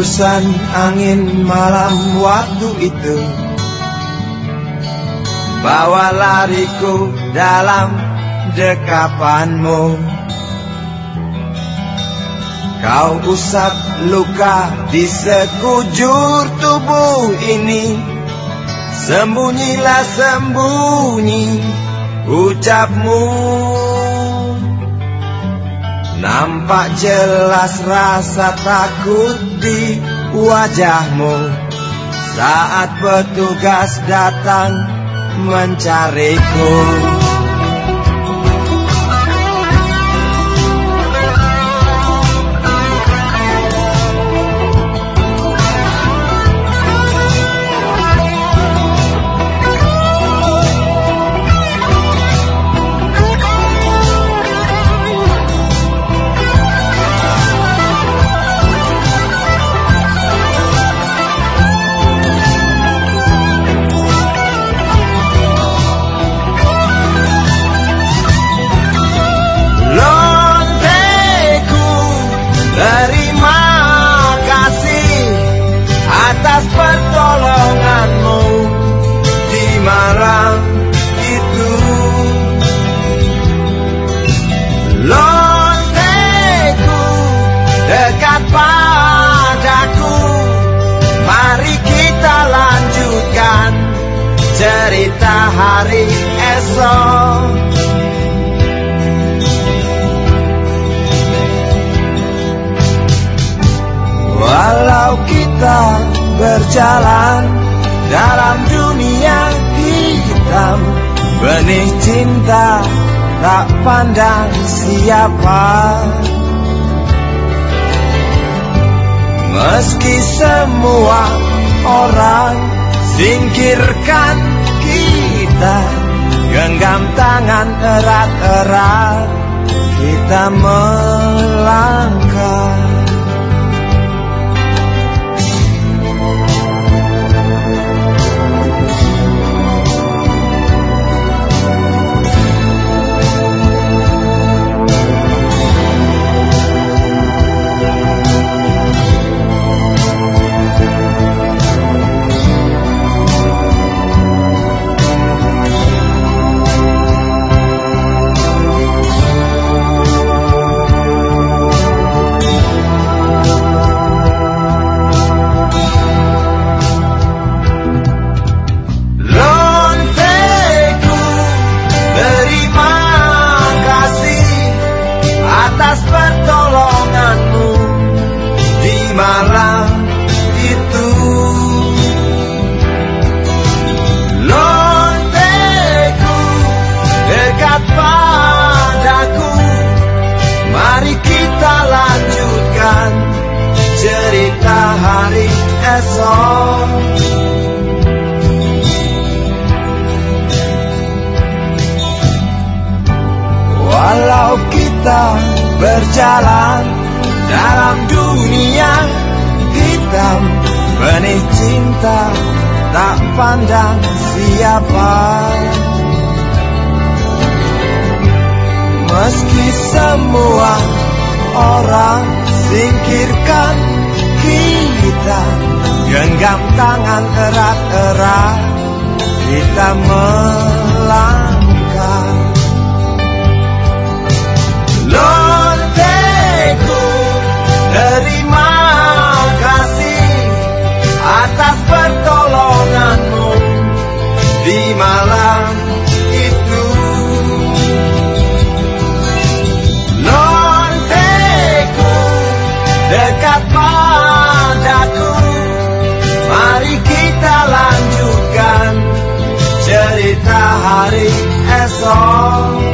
Hembusan angin malam waktu itu. Bawa lariku dalam dekapanmu. Kau usap luka di sekujur tubuh ini. Sembunyilah sembunyi ucapmu Nampak jelas rasa takut di wajahmu. Saat petugas datang mencariku berjalan dalam dunia hitam. Benih cinta tak pandang siapa. Meski semua orang Singkirkan kita Genggam tangan erat-erat Kita melangkah Walau kita berjalan dalam dunia hitam Benih cinta tak pandang siapa. Meski semua orang singkirkan kita. Genggam tangan erat-erat Kita melangkah. Lonteku Terima kasih Atas pertolonganmu Di malam That's all.